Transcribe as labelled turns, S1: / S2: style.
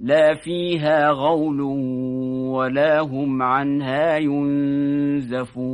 S1: لا فيها غول ولا هم عنها ينزفون.